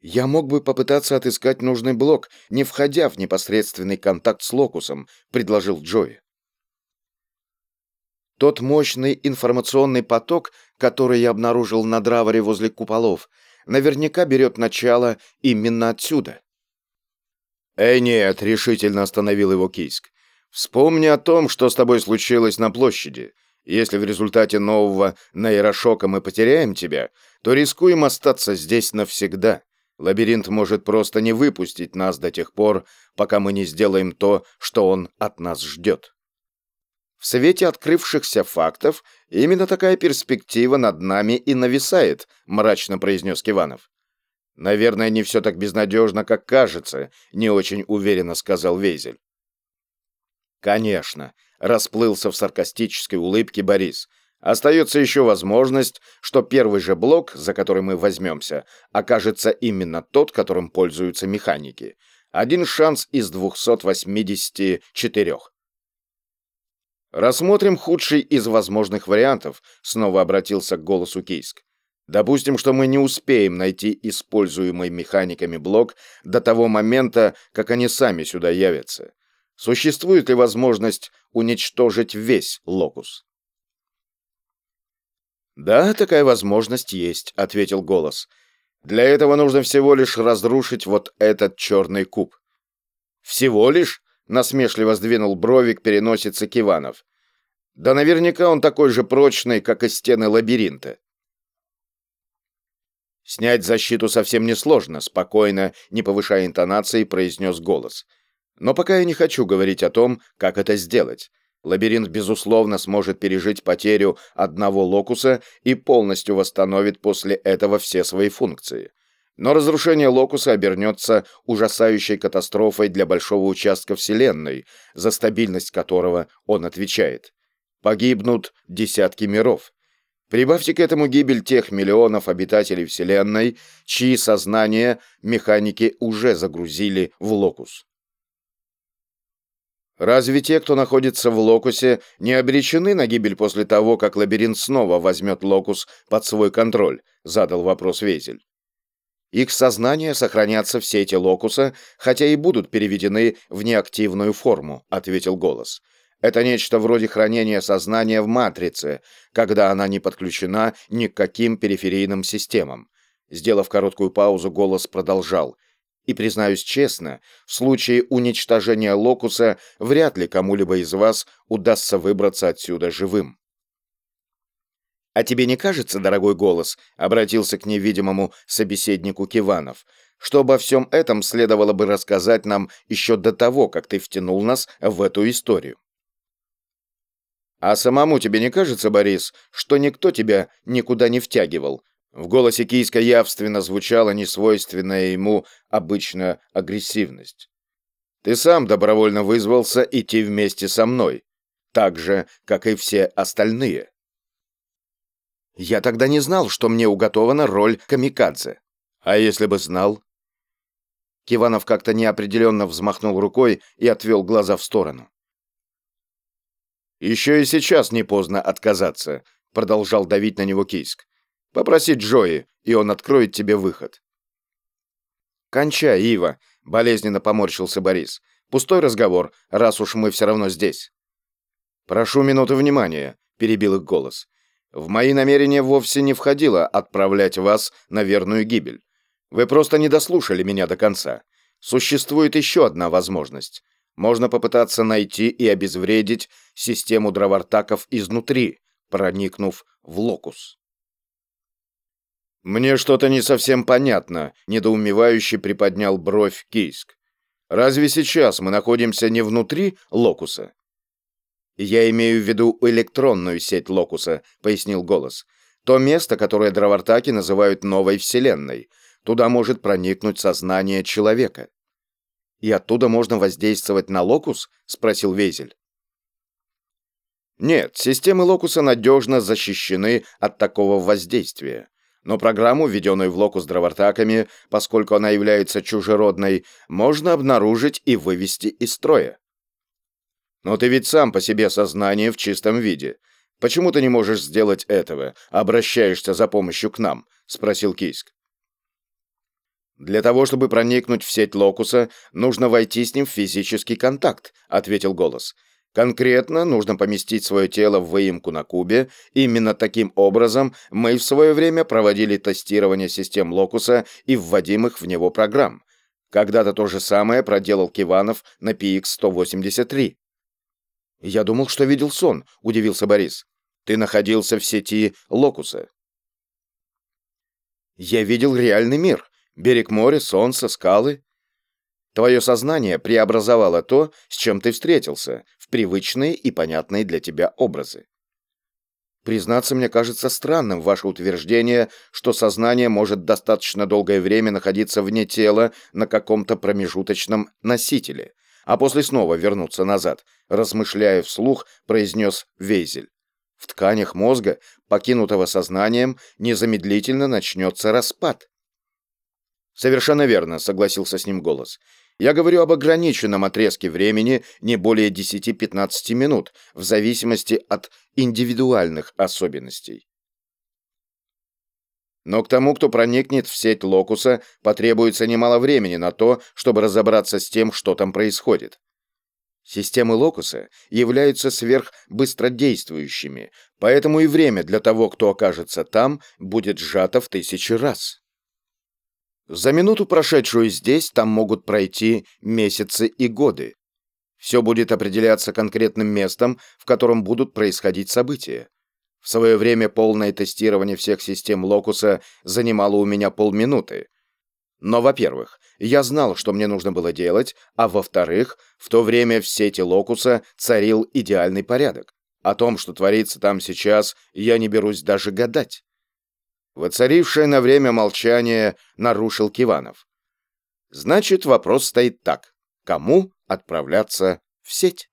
Я мог бы попытаться отыскать нужный блок, не входя в непосредственный контакт с локусом, предложил Джои. Тот мощный информационный поток, который я обнаружил на Драворе возле куполов, наверняка берет начало именно отсюда. «Эй, нет!» — решительно остановил его Кийск. «Вспомни о том, что с тобой случилось на площади. Если в результате нового нейрошока мы потеряем тебя, то рискуем остаться здесь навсегда. Лабиринт может просто не выпустить нас до тех пор, пока мы не сделаем то, что он от нас ждет. В свете открывшихся фактов именно такая перспектива над нами и нависает, мрачно произнес Киванов. Наверное, не все так безнадежно, как кажется, не очень уверенно сказал Вейзель. Конечно, расплылся в саркастической улыбке Борис. Остается еще возможность, что первый же блок, за который мы возьмемся, окажется именно тот, которым пользуются механики. Один шанс из 284. Рассмотрим худший из возможных вариантов, снова обратился к голосу Кейск. Допустим, что мы не успеем найти используемый механиками блок до того момента, как они сами сюда явятся. Существует ли возможность уничтожить весь локус? «Да, такая возможность есть», — ответил голос. «Для этого нужно всего лишь разрушить вот этот черный куб». «Всего лишь?» насмешливо сдвинул бровик переносица Киванов. Да наверняка он такой же прочный, как и стены лабиринта. Снять защиту совсем несложно, спокойно, не повышая интонации, произнес голос. Но пока я не хочу говорить о том, как это сделать. Лабиринт, безусловно, сможет пережить потерю одного локуса и полностью восстановит после этого все свои функции. Но разрушение локуса обернется ужасающей катастрофой для большого участка Вселенной, за стабильность которого он отвечает. Погибнут десятки миров. Прибавьте к этому гибель тех миллионов обитателей Вселенной, чьи сознания механики уже загрузили в локус. Разве те, кто находится в локусе, не обречены на гибель после того, как лабиринт снова возьмет локус под свой контроль? Задал вопрос Везель. Их сознания сохранятся в сети локуса, хотя и будут переведены в неактивную форму, ответил голос. Это нечто вроде хранения сознания в матрице, когда она не подключена ни к каким периферийным системам. Сделав короткую паузу, голос продолжал. И, признаюсь честно, в случае уничтожения локуса вряд ли кому-либо из вас удастся выбраться отсюда живым. «А тебе не кажется, дорогой голос?» — обратился к невидимому собеседнику Киванов, что обо всем этом следовало бы рассказать нам еще до того, как ты втянул нас в эту историю. «А самому тебе не кажется, Борис, что никто тебя никуда не втягивал?» В голосе Кийска явственно звучала несвойственная ему обычная агрессивность. «Ты сам добровольно вызвался идти вместе со мной, так же, как и все остальные». Я тогда не знал, что мне уготована роль камикадзе. А если бы знал? Киванов как-то неопределенно взмахнул рукой и отвел глаза в сторону. «Еще и сейчас не поздно отказаться», — продолжал давить на него Кийск. «Попроси Джои, и он откроет тебе выход». «Кончай, Ива», — болезненно поморщился Борис. «Пустой разговор, раз уж мы все равно здесь». «Прошу минуты внимания», — перебил их голос. В мои намерения вовсе не входило отправлять вас на верную гибель. Вы просто не дослушали меня до конца. Существует еще одна возможность. Можно попытаться найти и обезвредить систему дровартаков изнутри, проникнув в локус. «Мне что-то не совсем понятно», — недоумевающе приподнял бровь Кийск. «Разве сейчас мы находимся не внутри локуса?» «Я имею в виду электронную сеть Локуса», — пояснил голос. «То место, которое дровартаки называют новой вселенной. Туда может проникнуть сознание человека». «И оттуда можно воздействовать на Локус?» — спросил Вейзель. Нет, системы Локуса надежно защищены от такого воздействия. Но программу, введенную в Локус дровартаками, поскольку она является чужеродной, можно обнаружить и вывести из строя. Но ты ведь сам по себе сознание в чистом виде. Почему ты не можешь сделать этого, обращаешься за помощью к нам?» — спросил Кийск. Для того, чтобы проникнуть в сеть локуса, нужно войти с ним в физический контакт, ответил голос. Конкретно нужно поместить свое тело в выемку на кубе. Именно таким образом мы в свое время проводили тестирование систем локуса и вводимых в него программ. Когда-то то же самое проделал Киванов на PX-183. «Я думал, что видел сон», — удивился Борис. «Ты находился в сети локуса». «Я видел реальный мир. Берег моря, солнце, скалы. Твое сознание преобразовало то, с чем ты встретился, в привычные и понятные для тебя образы. Признаться, мне кажется странным ваше утверждение, что сознание может достаточно долгое время находиться вне тела на каком-то промежуточном носителе, а после снова вернуться назад, размышляя вслух, произнес Вейзель. В тканях мозга, покинутого сознанием, незамедлительно начнется распад. «Совершенно верно», — согласился с ним голос. «Я говорю об ограниченном отрезке времени не более 10-15 минут, в зависимости от индивидуальных особенностей». Но к тому, кто проникнет в сеть локуса, потребуется немало времени на то, чтобы разобраться с тем, что там происходит. Системы локуса являются сверхбыстродействующими, поэтому и время для того, кто окажется там, будет сжато в тысячи раз. За минуту, прошедшую здесь, там могут пройти месяцы и годы. Все будет определяться конкретным местом, в котором будут происходить события. В свое время полное тестирование всех систем Локуса занимало у меня полминуты. Но, во-первых, я знал, что мне нужно было делать, а во-вторых, в то время в сети Локуса царил идеальный порядок. О том, что творится там сейчас, я не берусь даже гадать. Воцарившее на время молчание нарушил Киванов. Значит, вопрос стоит так. Кому отправляться в сеть?